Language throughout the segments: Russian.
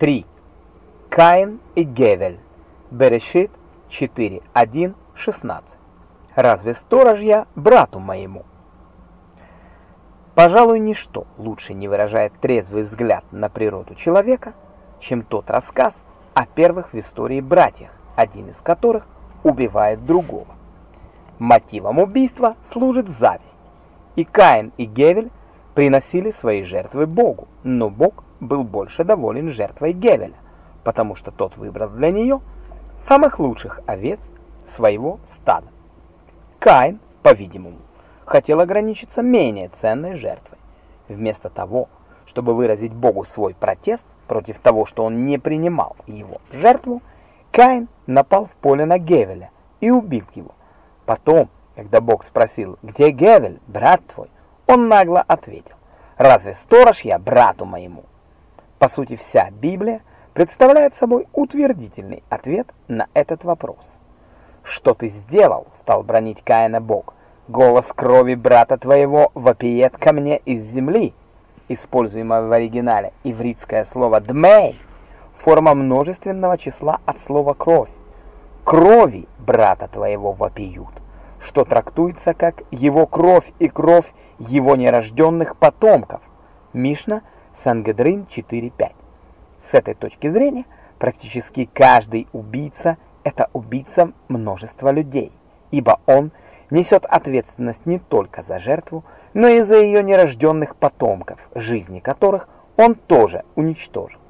3. Каин и Гевель. Берешит 4.1.16. Разве сторож я брату моему? Пожалуй, ничто лучше не выражает трезвый взгляд на природу человека, чем тот рассказ о первых в истории братьях, один из которых убивает другого. Мотивом убийства служит зависть, и Каин и Гевель приносили свои жертвы Богу, но Бог был больше доволен жертвой Гевеля, потому что тот выбрал для нее самых лучших овец своего стада. Каин, по-видимому, хотел ограничиться менее ценной жертвой. Вместо того, чтобы выразить Богу свой протест против того, что он не принимал его жертву, Каин напал в поле на Гевеля и убил его. Потом, когда Бог спросил, где Гевель, брат твой, он нагло ответил, разве сторож я брату моему? По сути, вся Библия представляет собой утвердительный ответ на этот вопрос. «Что ты сделал?» — стал бронить Каина Бог. «Голос крови брата твоего вопиет ко мне из земли». Используемое в оригинале ивритское слово «дмей» — форма множественного числа от слова «кровь». «Крови брата твоего вопиют», что трактуется как «его кровь и кровь его нерожденных потомков». Мишна — Сангедрин 4.5. С этой точки зрения, практически каждый убийца – это убийца множества людей, ибо он несет ответственность не только за жертву, но и за ее нерожденных потомков, жизни которых он тоже уничтожил.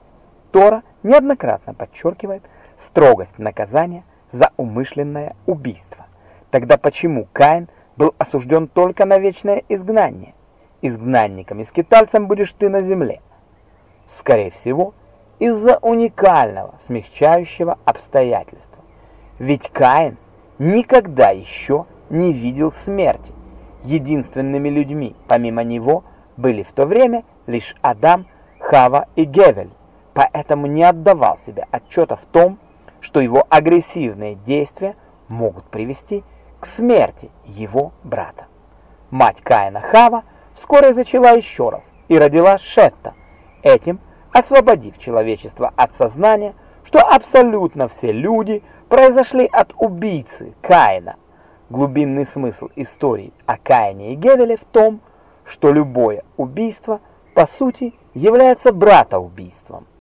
Тора неоднократно подчеркивает строгость наказания за умышленное убийство. Тогда почему Каин был осужден только на вечное изгнание? Изгнанником и скитальцем будешь ты на земле. Скорее всего, из-за уникального смягчающего обстоятельства. Ведь Каин никогда еще не видел смерти. Единственными людьми, помимо него, были в то время лишь Адам, Хава и Гевель, поэтому не отдавал себе отчета в том, что его агрессивные действия могут привести к смерти его брата. Мать Каина Хава – вскоре зачала еще раз и родила Шетта, этим освободив человечество от сознания, что абсолютно все люди произошли от убийцы Каина. Глубинный смысл истории о Каине и Гевеле в том, что любое убийство, по сути, является братоубийством.